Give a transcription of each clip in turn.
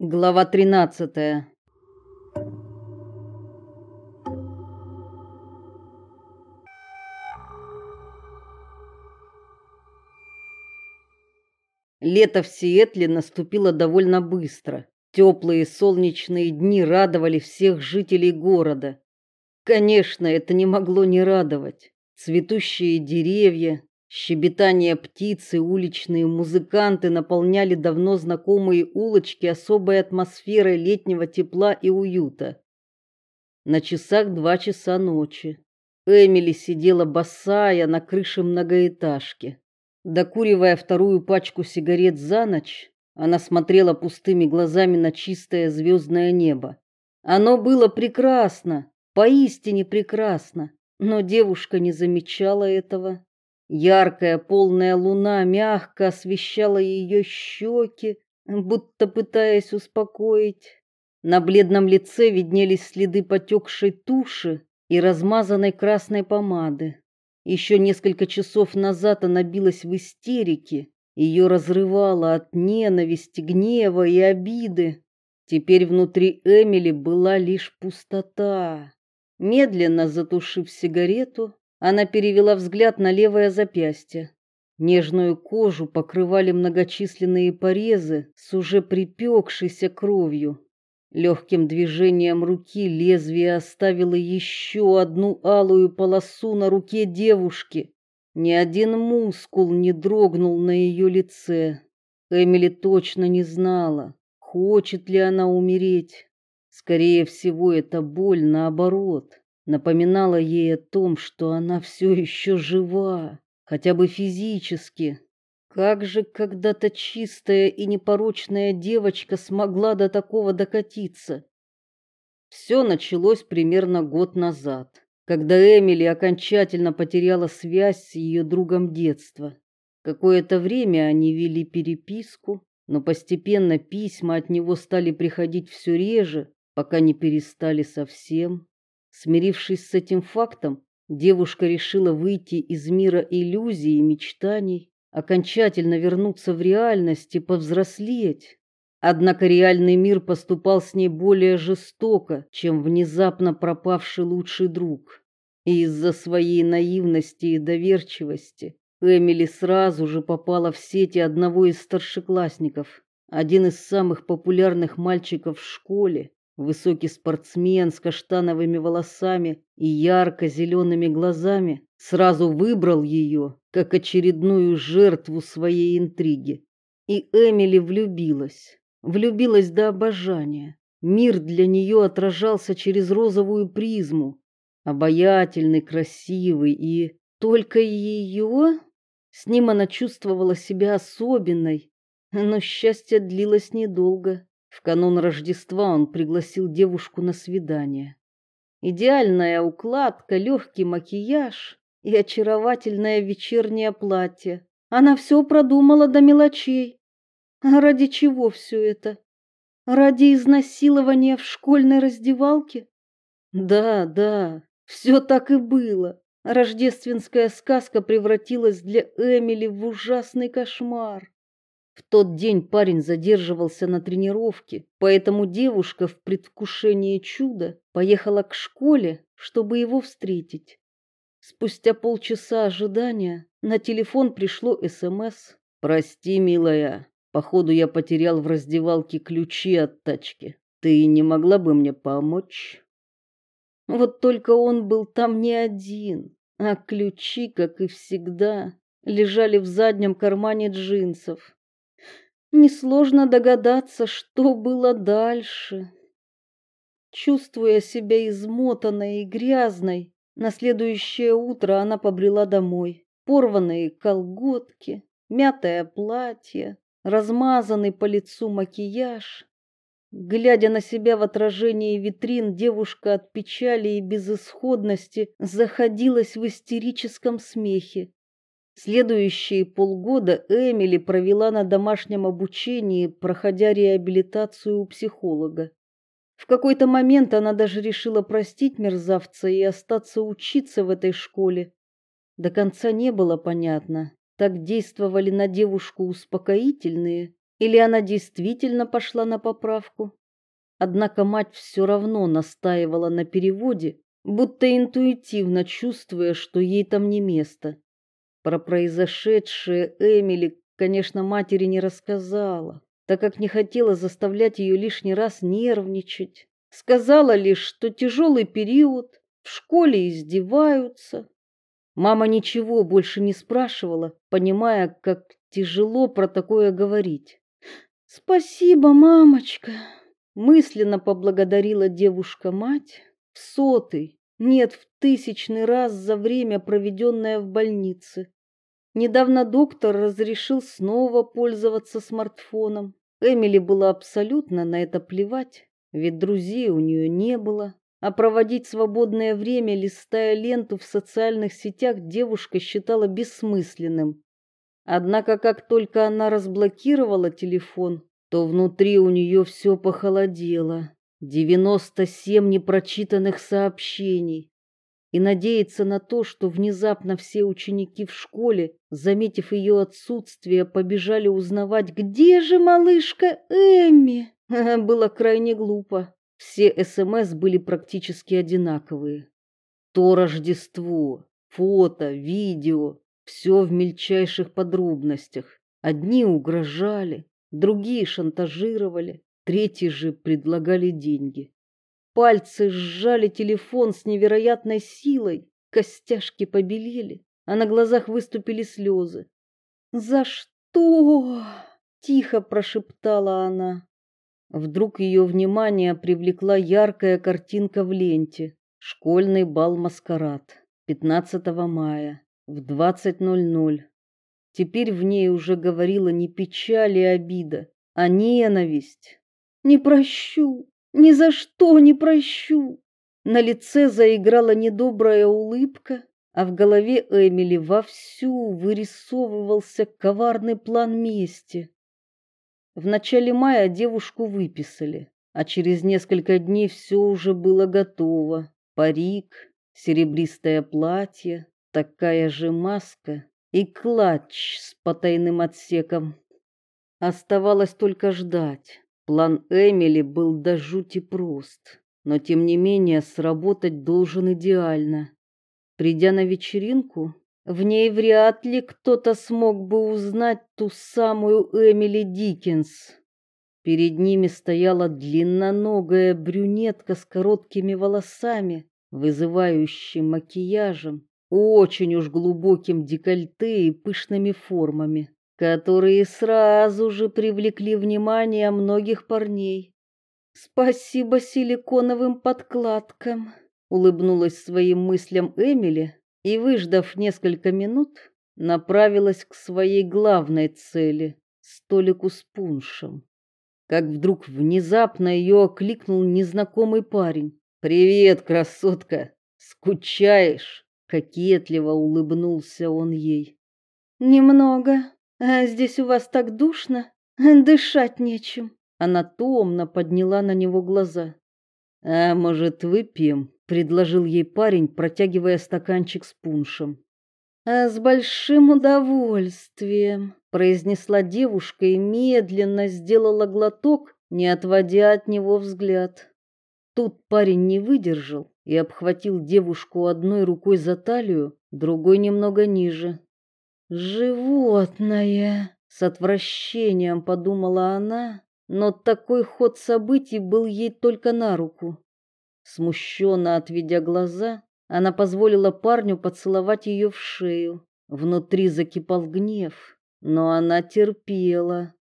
Глава 13. Лето в Сиэтле наступило довольно быстро. Теплые солнечные дни радовали всех жителей города. Конечно, это не могло не радовать. Цветущие деревья, Щебетание птиц и уличные музыканты наполняли давно знакомые улочки особой атмосферой летнего тепла и уюта. На часах два часа ночи. Эмили сидела босая на крыше многоэтажки. Докуривая вторую пачку сигарет за ночь, она смотрела пустыми глазами на чистое звездное небо. Оно было прекрасно, поистине прекрасно, но девушка не замечала этого. Яркая полная луна мягко освещала ее щеки, будто пытаясь успокоить. На бледном лице виднелись следы потекшей туши и размазанной красной помады. Еще несколько часов назад она билась в истерике, ее разрывало от ненависти, гнева и обиды. Теперь внутри Эмили была лишь пустота. Медленно затушив сигарету, она перевела взгляд на левое запястье. Нежную кожу покрывали многочисленные порезы с уже припекшейся кровью. Легким движением руки лезвие оставило еще одну алую полосу на руке девушки. Ни один мускул не дрогнул на ее лице. Эмили точно не знала, хочет ли она умереть. Скорее всего, это боль наоборот напоминала ей о том, что она все еще жива, хотя бы физически. Как же когда-то чистая и непорочная девочка смогла до такого докатиться? Все началось примерно год назад, когда Эмили окончательно потеряла связь с ее другом детства. Какое-то время они вели переписку, но постепенно письма от него стали приходить все реже, пока не перестали совсем. Смирившись с этим фактом, девушка решила выйти из мира иллюзий и мечтаний, окончательно вернуться в реальность и повзрослеть. Однако реальный мир поступал с ней более жестоко, чем внезапно пропавший лучший друг. И из-за своей наивности и доверчивости Эмили сразу же попала в сети одного из старшеклассников, один из самых популярных мальчиков в школе, Высокий спортсмен с каштановыми волосами и ярко-зелеными глазами сразу выбрал ее как очередную жертву своей интриги. И Эмили влюбилась, влюбилась до обожания. Мир для нее отражался через розовую призму, обаятельный, красивый и только ее с ним она чувствовала себя особенной, но счастье длилось недолго. В канун Рождества он пригласил девушку на свидание. Идеальная укладка, легкий макияж и очаровательное вечернее платье. Она все продумала до мелочей. А ради чего все это? Ради изнасилования в школьной раздевалке? Да, да, все так и было. Рождественская сказка превратилась для Эмили в ужасный кошмар. В тот день парень задерживался на тренировке, поэтому девушка в предвкушении чуда поехала к школе, чтобы его встретить. Спустя полчаса ожидания на телефон пришло СМС: "Прости, милая, походу я потерял в раздевалке ключи от тачки. Ты не могла бы мне помочь?" Вот только он был там не один, а ключи, как и всегда, лежали в заднем кармане джинсов. Несложно догадаться, что было дальше. Чувствуя себя измотанной и грязной, на следующее утро она побрела домой. Порванные колготки, мятое платье, размазанный по лицу макияж. Глядя на себя в отражении витрин, девушка от печали и безысходности заходилась в истерическом смехе. Следующие полгода Эмили провела на домашнем обучении, проходя реабилитацию у психолога. В какой-то момент она даже решила простить мерзавца и остаться учиться в этой школе. До конца не было понятно, так действовали на девушку успокоительные Или она действительно пошла на поправку? Однако мать все равно настаивала на переводе, будто интуитивно чувствуя, что ей там не место. Про произошедшее Эмили, конечно, матери не рассказала, так как не хотела заставлять ее лишний раз нервничать. Сказала лишь, что тяжелый период, в школе издеваются. Мама ничего больше не спрашивала, понимая, как тяжело про такое говорить. Спасибо, мамочка, мысленно поблагодарила девушка мать в сотый, нет, в тысячный раз за время, проведенное в больнице. Недавно доктор разрешил снова пользоваться смартфоном. Эмили было абсолютно на это плевать, ведь друзей у нее не было, а проводить свободное время, листая ленту в социальных сетях, девушка считала бессмысленным. Однако, как только она разблокировала телефон, то внутри у нее все похолодело. 97 непрочитанных сообщений. И надеяться на то, что внезапно все ученики в школе, заметив ее отсутствие, побежали узнавать, где же малышка Эмми, было крайне глупо. Все СМС были практически одинаковые. То Рождество, фото, видео, все в мельчайших подробностях. Одни угрожали, другие шантажировали, третьи же предлагали деньги. Пальцы сжали телефон с невероятной силой, костяшки побелели, а на глазах выступили слезы. "За что?" тихо прошептала она. Вдруг ее внимание привлекла яркая картинка в ленте. Школьный бал-маскарад. 15 мая в 20:00. Теперь в ней уже говорила не печаль и обида, а ненависть. Не прощу, ни за что не прощу. На лице заиграла недобрая улыбка, а в голове Эмили вовсю вырисовывался коварный план мести. В начале мая девушку выписали, а через несколько дней все уже было готово. Парик, серебристое платье, такая же маска и клатч с потайным отсеком. Оставалось только ждать. План Эмили был до жути прост, но тем не менее сработать должен идеально. Придя на вечеринку, в ней вряд ли кто-то смог бы узнать ту самую Эмили Диккенс. Перед ними стояла длинноногая брюнетка с короткими волосами, вызывающим макияжем очень уж глубоким декольте и пышными формами, которые сразу же привлекли внимание многих парней. Спасибо силиконовым подкладкам, улыбнулась своим мыслям Эмили и, выждав несколько минут, направилась к своей главной цели столику с пуншем. Как вдруг внезапно ее окликнул незнакомый парень. Привет, красотка. Скучаешь? Кокетливо улыбнулся он ей. Немного. А здесь у вас так душно, дышать нечем. Она томно подняла на него глаза. А может, выпьем? предложил ей парень, протягивая стаканчик с пуншем. А с большим удовольствием, произнесла девушка и медленно сделала глоток, не отводя от него взгляд. Тут парень не выдержал и обхватил девушку одной рукой за талию, другой немного ниже. Животное, с отвращением подумала она, но такой ход событий был ей только на руку. Смущенно отведя глаза, она позволила парню поцеловать ее в шею. Внутри закипал гнев, но она терпела.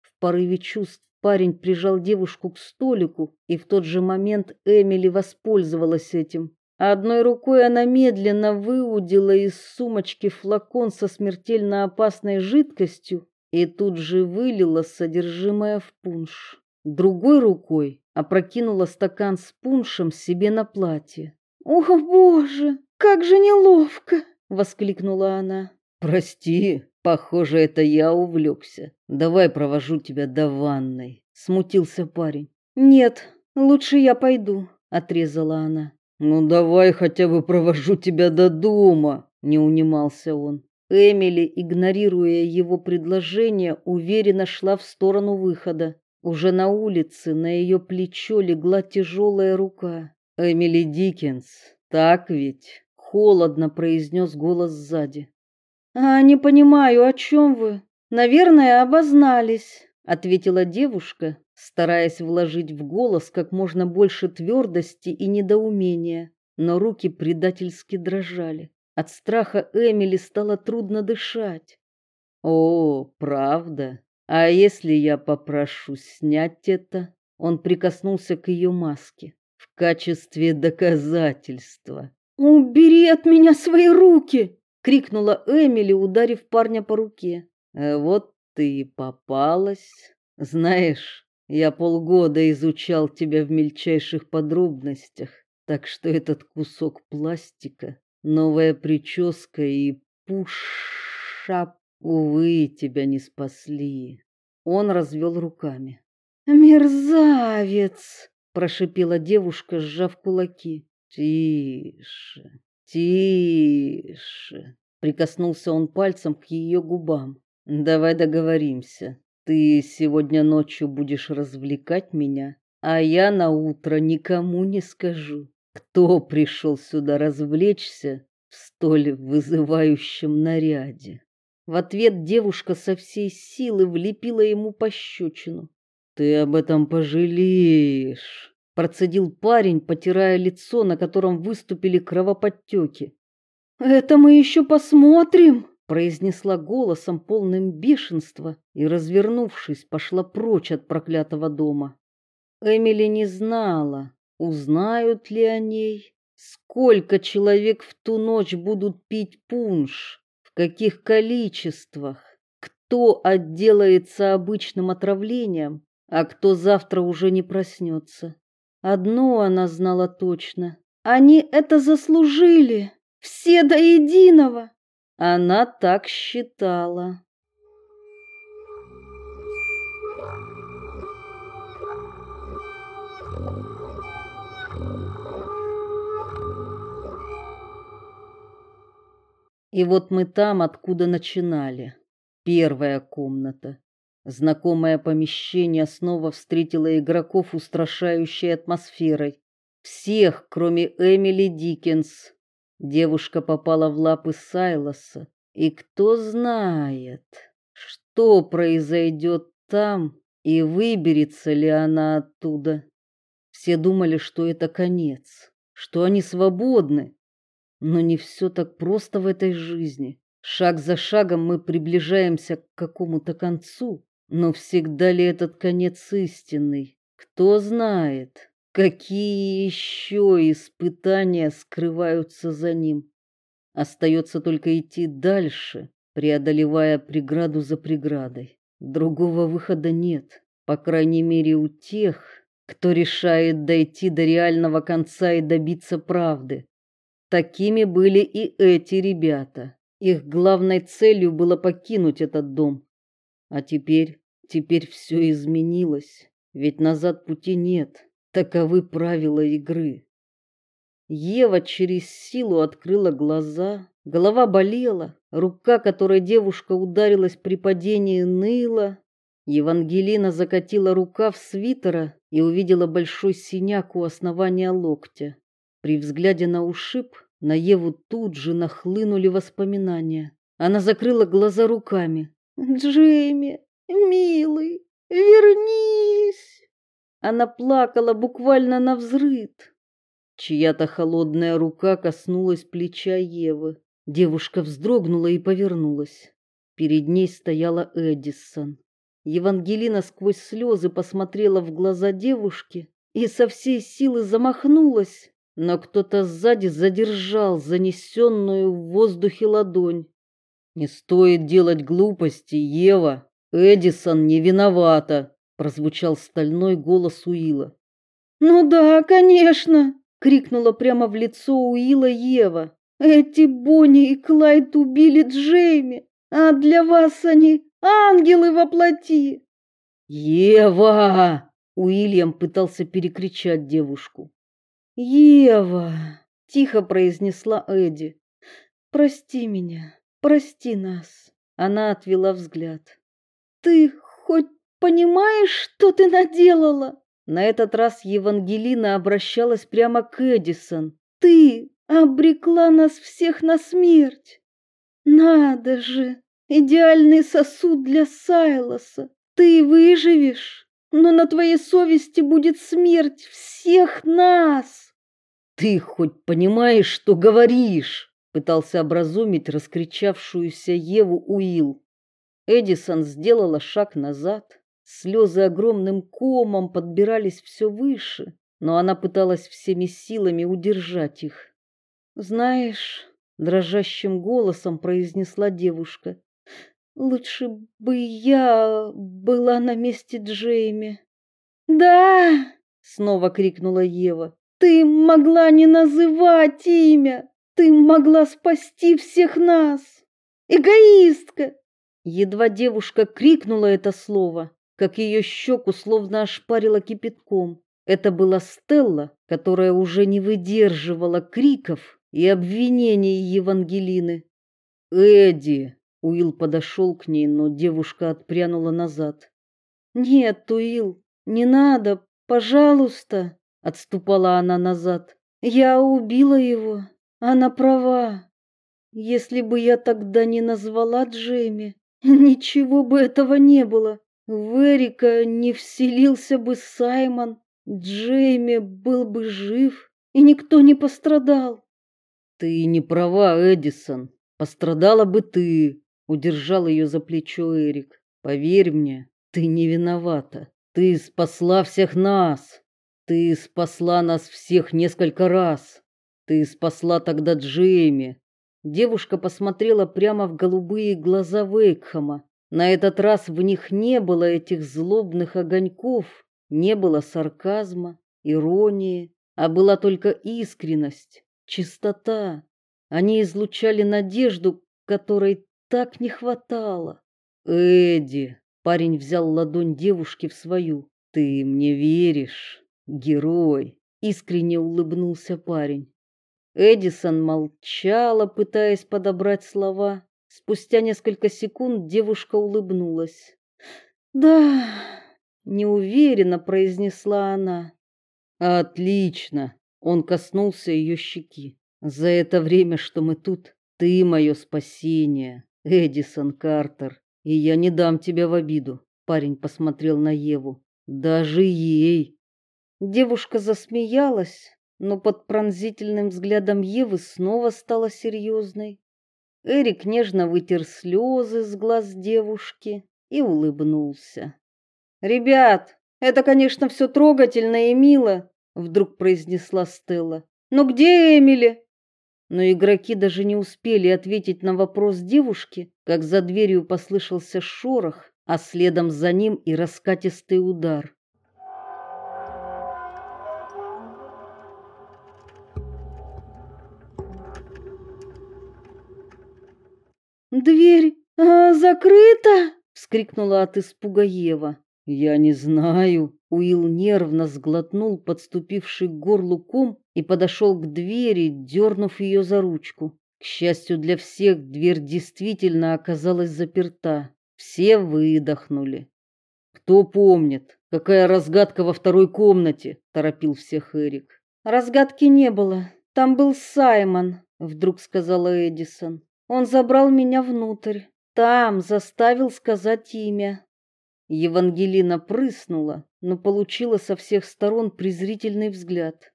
В порыве чувств Парень прижал девушку к столику, и в тот же момент Эмили воспользовалась этим. Одной рукой она медленно выудила из сумочки флакон со смертельно опасной жидкостью и тут же вылила содержимое в пунш. Другой рукой опрокинула стакан с пуншем себе на платье. "О, боже, как же неловко", воскликнула она. "Прости", Похоже, это я увлекся. Давай провожу тебя до ванной, смутился парень. Нет, лучше я пойду, отрезала она. Ну давай хотя бы провожу тебя до дома, не унимался он. Эмили, игнорируя его предложение, уверенно шла в сторону выхода. Уже на улице на ее плечо легла тяжелая рука. Эмили Диккенс, так ведь? холодно произнес голос сзади. А не понимаю, о чем вы? Наверное, обознались, ответила девушка, стараясь вложить в голос как можно больше твердости и недоумения, но руки предательски дрожали. От страха Эмили стало трудно дышать. О, правда? А если я попрошу снять это? Он прикоснулся к ее маске в качестве доказательства. Убери от меня свои руки, крикнула Эмили, ударив парня по руке. «А вот ты и попалась. Знаешь, я полгода изучал тебя в мельчайших подробностях, так что этот кусок пластика, новая прическа и пуша, увы, тебя не спасли. Он развел руками. Мерзавец, прошипела девушка, сжав кулаки. Тише, тише, прикоснулся он пальцем к ее губам. Давай договоримся. Ты сегодня ночью будешь развлекать меня, а я на утро никому не скажу, кто пришел сюда развлечься в столь вызывающем наряде. В ответ девушка со всей силы влепила ему пощечину. Ты об этом пожалеешь, процедил парень, потирая лицо, на котором выступили кровоподтеки. Это мы еще посмотрим произнесла голосом полным бешенства и, развернувшись, пошла прочь от проклятого дома. Эмили не знала, узнают ли о ней, сколько человек в ту ночь будут пить пунш, в каких количествах, кто отделается обычным отравлением, а кто завтра уже не проснется. Одно она знала точно: они это заслужили, все до единого. Она так считала. И вот мы там, откуда начинали. Первая комната. Знакомое помещение снова встретило игроков устрашающей атмосферой. Всех, кроме Эмили Диккенс, Девушка попала в лапы Сайлоса, и кто знает, что произойдет там и выберется ли она оттуда. Все думали, что это конец, что они свободны. Но не все так просто в этой жизни. Шаг за шагом мы приближаемся к какому-то концу, но всегда ли этот конец истинный? Кто знает? Какие еще испытания скрываются за ним? Остается только идти дальше, преодолевая преграду за преградой. Другого выхода нет, по крайней мере у тех, кто решает дойти до реального конца и добиться правды. Такими были и эти ребята. Их главной целью было покинуть этот дом. А теперь, теперь все изменилось, ведь назад пути нет. Таковы правила игры. Ева через силу открыла глаза, голова болела, рука, которой девушка ударилась при падении, ныла. Евангелина закатила рукав свитера и увидела большой синяк у основания локтя. При взгляде на ушиб на Еву тут же нахлынули воспоминания. Она закрыла глаза руками. «Джейми, милый, вернись!» Она плакала буквально на взрыд. Чья-то холодная рука коснулась плеча Евы. Девушка вздрогнула и повернулась. Перед ней стояла Эдисон. Евангелина сквозь слезы посмотрела в глаза девушки и со всей силы замахнулась, но кто-то сзади задержал занесенную в воздухе ладонь. Не стоит делать глупости, Ева. Эдисон не виновата прозвучал стальной голос Уила. "Ну да, конечно", крикнула прямо в лицо Уила Ева. "Эти Бонни и Клайд убили Джейми, а для вас они ангелы во плоти". "Ева!" Уильям пытался перекричать девушку. "Ева!" тихо произнесла Эдди. "Прости меня. прости нас. Она отвела взгляд. Ты понимаешь, что ты наделала? На этот раз Евангелина обращалась прямо к Эдисон. Ты обрекла нас всех на смерть. Надо же, идеальный сосуд для Сайлоса. Ты выживешь, но на твоей совести будет смерть всех нас. Ты хоть понимаешь, что говоришь? Пытался образумить раскричавшуюся Еву Уилл. Эдисон сделала шаг назад. Слезы огромным комом подбирались все выше, но она пыталась всеми силами удержать их. Знаешь, дрожащим голосом произнесла девушка. Лучше бы я была на месте Джейми. Да, снова крикнула Ева. Ты могла не называть имя. Ты могла спасти всех нас. Эгоистка. Едва девушка крикнула это слово, как ее щеку словно ошпарило кипятком. Это была Стелла, которая уже не выдерживала криков и обвинений Евангелины. «Эдди!» — Уилл подошел к ней, но девушка отпрянула назад. «Нет, Уилл, не надо, пожалуйста!» — отступала она назад. «Я убила его, она права. Если бы я тогда не назвала Джейми, ничего бы этого не было. В Эрика не вселился бы Саймон, Джейми был бы жив, и никто не пострадал. Ты не права, Эдисон. Пострадала бы ты, удержал ее за плечо Эрик. Поверь мне, ты не виновата. Ты спасла всех нас. Ты спасла нас всех несколько раз. Ты спасла тогда Джейми. Девушка посмотрела прямо в голубые глаза Вейкхама. На этот раз в них не было этих злобных огоньков, не было сарказма, иронии, а была только искренность чистота. Они излучали надежду, которой так не хватало. Эдди, парень взял ладонь девушки в свою. Ты мне веришь, герой? Искренне улыбнулся парень. Эдисон молчала, пытаясь подобрать слова. Спустя несколько секунд девушка улыбнулась. "Да", неуверенно произнесла она. "Отлично", он коснулся ее щеки. За это время, что мы тут, ты мое спасение, Эдисон Картер, и я не дам тебя в обиду. Парень посмотрел на Еву. Даже ей. Девушка засмеялась, но под пронзительным взглядом Евы снова стала серьезной. Эрик нежно вытер слезы с глаз девушки и улыбнулся. Ребят, это, конечно, все трогательно и мило, вдруг произнесла Стелла. Но где Эмили? Но игроки даже не успели ответить на вопрос девушки, как за дверью послышался шорох, а следом за ним и раскатистый удар. Дверь а, закрыта, вскрикнула от испуга Ева. Я не знаю. Уилл нервно сглотнул подступивший к горлу ком и подошел к двери, дернув ее за ручку. К счастью для всех, дверь действительно оказалась заперта. Все выдохнули. Кто помнит, какая разгадка во второй комнате? торопил всех Эрик. Разгадки не было. Там был Саймон, вдруг сказала Эдисон. Он забрал меня внутрь. Там заставил сказать имя. Евангелина прыснула, но получила со всех сторон презрительный взгляд.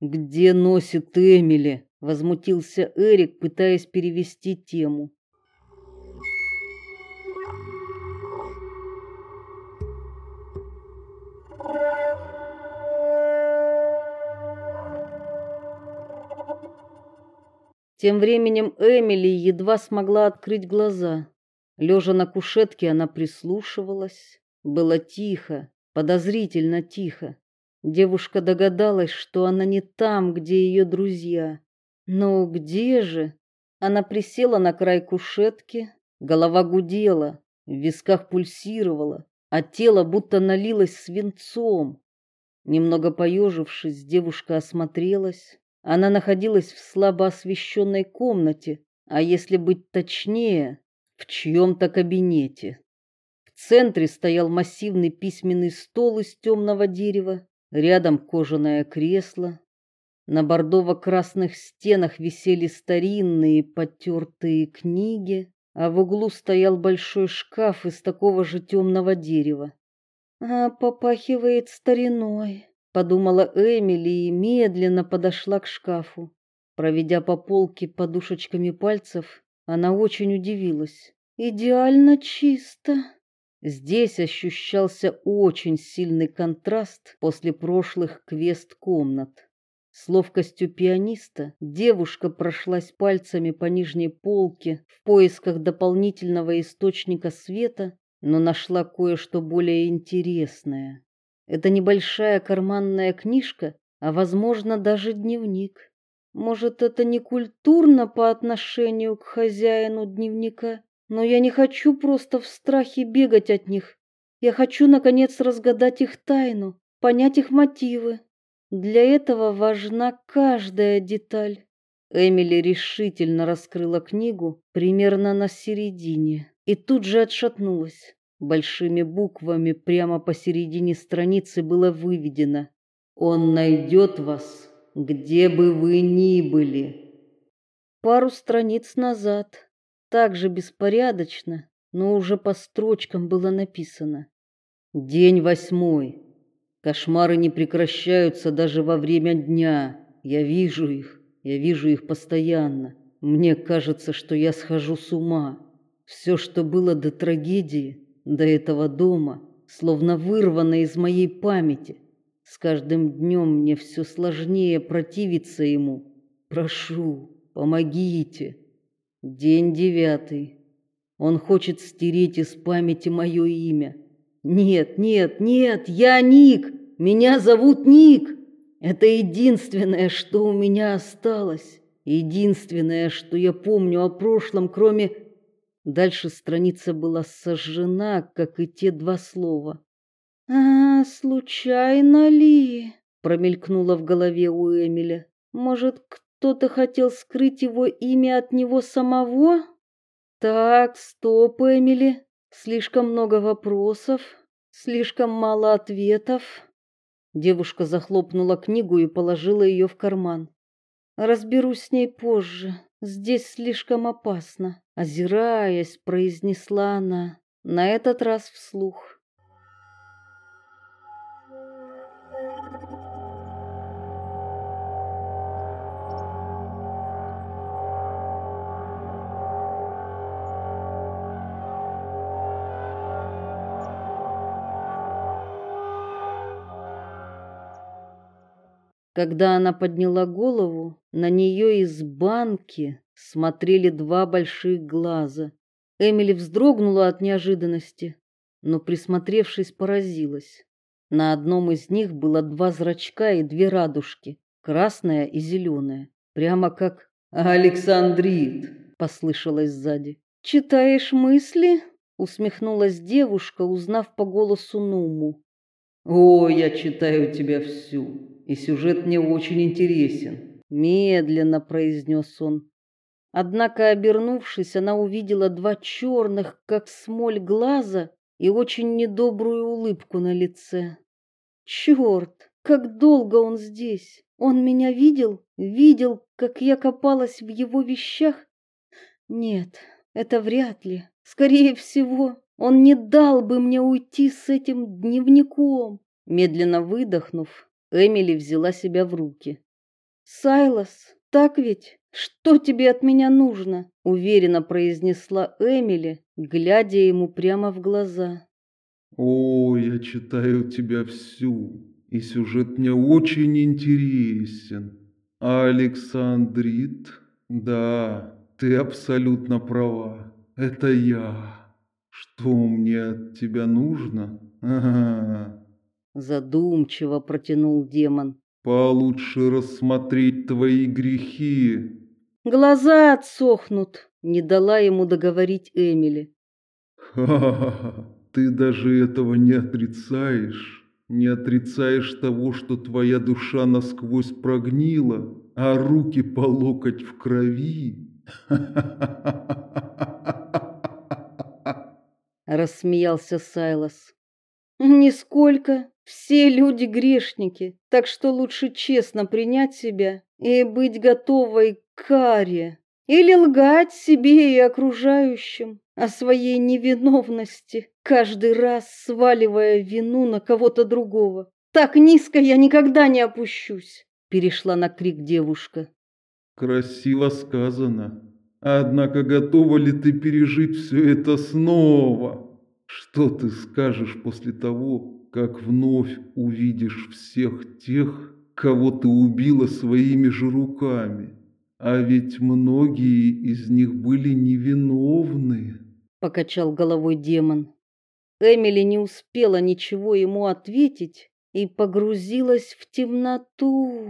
Где носит Эмили? возмутился Эрик, пытаясь перевести тему. Тем временем Эмили едва смогла открыть глаза. Лежа на кушетке, она прислушивалась. Было тихо, подозрительно тихо. Девушка догадалась, что она не там, где ее друзья. Но где же? Она присела на край кушетки, голова гудела, в висках пульсировала, а тело будто налилось свинцом. Немного поежившись, девушка осмотрелась. Она находилась в слабо освещенной комнате, а если быть точнее, в чьем-то кабинете. В центре стоял массивный письменный стол из темного дерева, рядом кожаное кресло. На бордово-красных стенах висели старинные потертые книги, а в углу стоял большой шкаф из такого же темного дерева. А попахивает стариной, подумала Эмили и медленно подошла к шкафу. Проведя по полке подушечками пальцев, она очень удивилась. Идеально чисто. Здесь ощущался очень сильный контраст после прошлых квест-комнат. С ловкостью пианиста девушка прошлась пальцами по нижней полке в поисках дополнительного источника света, но нашла кое-что более интересное. Это небольшая карманная книжка, а возможно даже дневник. Может, это не культурно по отношению к хозяину дневника, но я не хочу просто в страхе бегать от них. Я хочу наконец разгадать их тайну, понять их мотивы. Для этого важна каждая деталь. Эмили решительно раскрыла книгу примерно на середине и тут же отшатнулась. Большими буквами прямо посередине страницы было выведено: "Он найдет вас где бы вы ни были. Пару страниц назад, также беспорядочно, но уже по строчкам было написано: День восьмой. Кошмары не прекращаются даже во время дня. Я вижу их, я вижу их постоянно. Мне кажется, что я схожу с ума. Все, что было до трагедии, до этого дома, словно вырвано из моей памяти. С каждым днем мне все сложнее противиться ему. Прошу, помогите. День девятый. Он хочет стереть из памяти мое имя. Нет, нет, нет, я Ник. Меня зовут Ник. Это единственное, что у меня осталось. Единственное, что я помню о прошлом, кроме Дальше страница была сожжена, как и те два слова. А, случайно ли? промелькнуло в голове у Эмиля. Может, кто-то хотел скрыть его имя от него самого? Так, стоп, Эмили. Слишком много вопросов, слишком мало ответов. Девушка захлопнула книгу и положила ее в карман. Разберусь с ней позже. Здесь слишком опасно, озираясь, произнесла она, на этот раз вслух. Когда она подняла голову, на нее из банки смотрели два больших глаза. Эмили вздрогнула от неожиданности, но присмотревшись, поразилась. На одном из них было два зрачка и две радужки, красная и зеленая, прямо как Александрит, послышалось сзади. Читаешь мысли? усмехнулась девушка, узнав по голосу Нуму. О, я читаю тебя всю и сюжет мне очень интересен, медленно произнес он. Однако, обернувшись, она увидела два черных, как смоль, глаза и очень недобрую улыбку на лице. Черт, как долго он здесь? Он меня видел? Видел, как я копалась в его вещах? Нет, это вряд ли. Скорее всего, он не дал бы мне уйти с этим дневником. Медленно выдохнув, Эмили взяла себя в руки. Сайлас, так ведь? Что тебе от меня нужно? уверенно произнесла Эмили, глядя ему прямо в глаза. О, я читаю тебя всю, и сюжет мне очень интересен. Александрит, да, ты абсолютно права. Это я. Что мне от тебя нужно? Ага задумчиво протянул демон. Получше рассмотреть твои грехи. Глаза отсохнут, не дала ему договорить Эмили. Ха-ха-ха. Ты даже этого не отрицаешь. Не отрицаешь того, что твоя душа насквозь прогнила, а руки по локоть в крови. Рассмеялся Сайлас. Нисколько. Все люди грешники, так что лучше честно принять себя и быть готовой к каре. Или лгать себе и окружающим о своей невиновности, каждый раз сваливая вину на кого-то другого. Так низко я никогда не опущусь, перешла на крик девушка. Красиво сказано. Однако готова ли ты пережить все это снова? Что ты скажешь после того, как вновь увидишь всех тех, кого ты убила своими же руками? А ведь многие из них были невиновны. Покачал головой демон. Эмили не успела ничего ему ответить и погрузилась в темноту.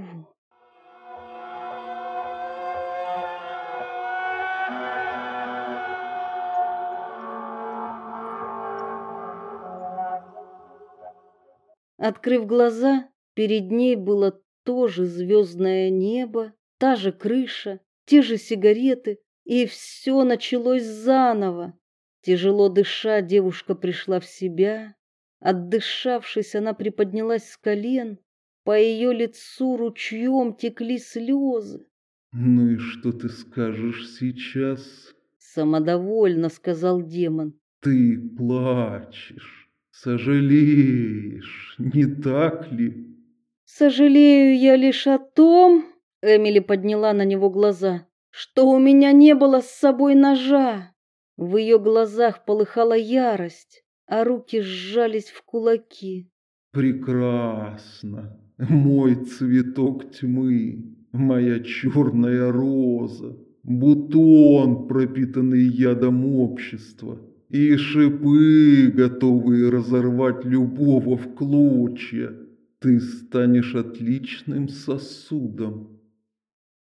Открыв глаза, перед ней было тоже звездное небо, та же крыша, те же сигареты, и все началось заново. Тяжело дыша, девушка пришла в себя. Отдышавшись, она приподнялась с колен. По ее лицу ручьем текли слезы. «Ну и что ты скажешь сейчас?» Самодовольно сказал демон. «Ты плачешь сожалеешь, не так ли? Сожалею я лишь о том, Эмили подняла на него глаза, что у меня не было с собой ножа. В ее глазах полыхала ярость, а руки сжались в кулаки. Прекрасно. Мой цветок тьмы, моя черная роза, бутон, пропитанный ядом общества и шипы, готовые разорвать любого в клочья. Ты станешь отличным сосудом.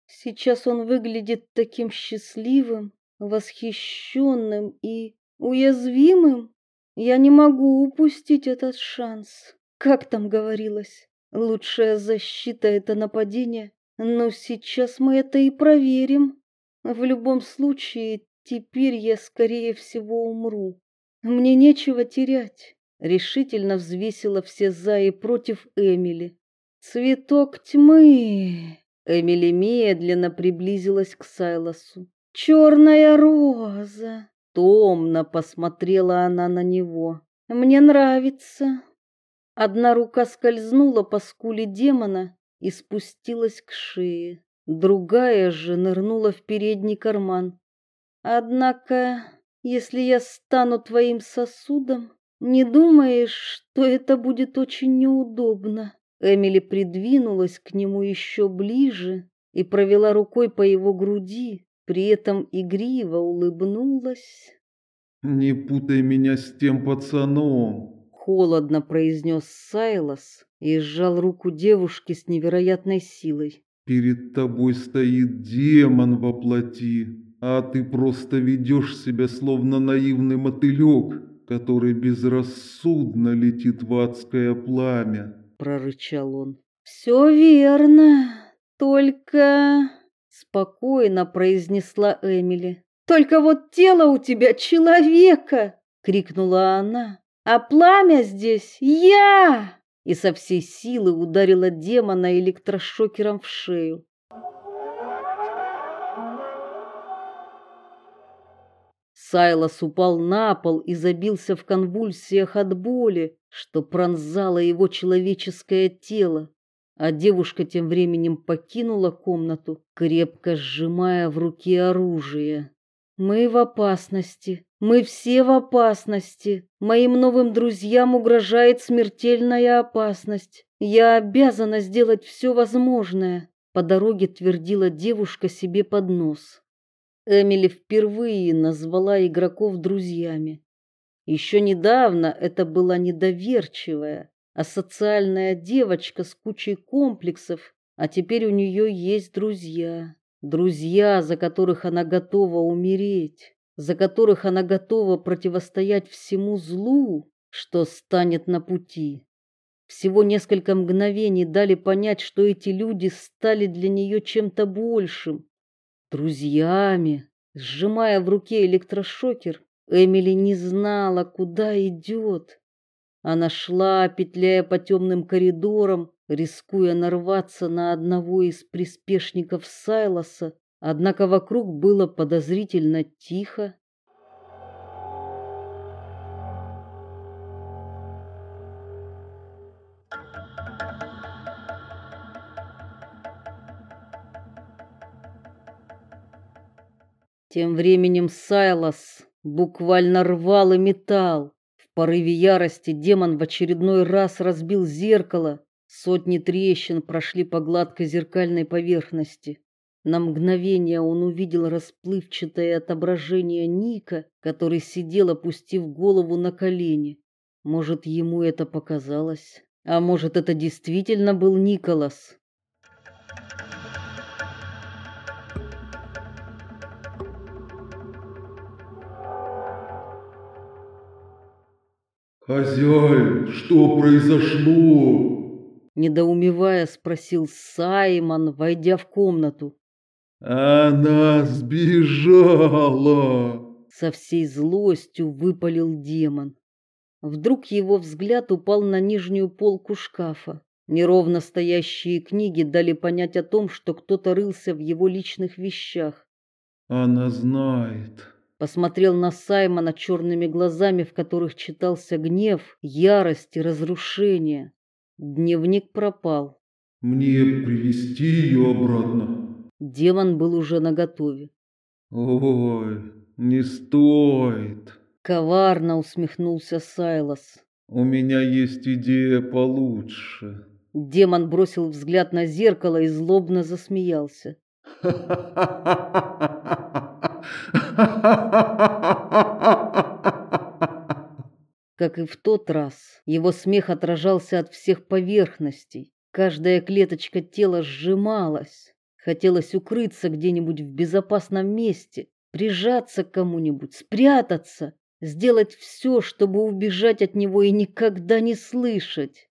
Сейчас он выглядит таким счастливым, восхищенным и уязвимым. Я не могу упустить этот шанс. Как там говорилось, лучшая защита это нападение. Но сейчас мы это и проверим. В любом случае Теперь я, скорее всего, умру. Мне нечего терять. Решительно взвесила все за и против Эмили. Цветок тьмы. Эмили медленно приблизилась к Сайлосу. Черная роза. Томно посмотрела она на него. Мне нравится. Одна рука скользнула по скуле демона и спустилась к шее. Другая же нырнула в передний карман. Однако, если я стану твоим сосудом, не думаешь, что это будет очень неудобно? Эмили придвинулась к нему еще ближе и провела рукой по его груди, при этом игриво улыбнулась. Не путай меня с тем пацаном, холодно произнес Сайлас и сжал руку девушки с невероятной силой. Перед тобой стоит демон во плоти а ты просто ведешь себя словно наивный мотылек, который безрассудно летит в адское пламя, прорычал он. «Все верно, только спокойно произнесла Эмили. Только вот тело у тебя человека, крикнула она. А пламя здесь я! И со всей силы ударила демона электрошокером в шею. Сайлас упал на пол и забился в конвульсиях от боли, что пронзало его человеческое тело. А девушка тем временем покинула комнату, крепко сжимая в руке оружие. Мы в опасности. Мы все в опасности. Моим новым друзьям угрожает смертельная опасность. Я обязана сделать все возможное, по дороге твердила девушка себе под нос. Эмили впервые назвала игроков друзьями. Еще недавно это была недоверчивая, асоциальная девочка с кучей комплексов, а теперь у нее есть друзья. Друзья, за которых она готова умереть, за которых она готова противостоять всему злу, что станет на пути. Всего несколько мгновений дали понять, что эти люди стали для нее чем-то большим, друзьями. Сжимая в руке электрошокер, Эмили не знала, куда идет. Она шла, петляя по темным коридорам, рискуя нарваться на одного из приспешников Сайлоса, однако вокруг было подозрительно тихо. Тем временем Сайлос буквально рвал и металл. В порыве ярости демон в очередной раз разбил зеркало. Сотни трещин прошли по гладкой зеркальной поверхности. На мгновение он увидел расплывчатое отображение Ника, который сидел, опустив голову на колени. Может, ему это показалось, а может, это действительно был Николас. «Хозяин, что произошло?» Недоумевая, спросил Саймон, войдя в комнату. «Она сбежала!» Со всей злостью выпалил демон. Вдруг его взгляд упал на нижнюю полку шкафа. Неровно стоящие книги дали понять о том, что кто-то рылся в его личных вещах. «Она знает», посмотрел на Саймона черными глазами, в которых читался гнев, ярость и разрушение. Дневник пропал. Мне привести ее обратно. Демон был уже наготове. Ой, не стоит. Коварно усмехнулся Сайлос. У меня есть идея получше. Демон бросил взгляд на зеркало и злобно засмеялся. Как и в тот раз, его смех отражался от всех поверхностей. Каждая клеточка тела сжималась. Хотелось укрыться где-нибудь в безопасном месте, прижаться к кому-нибудь, спрятаться, сделать все, чтобы убежать от него и никогда не слышать.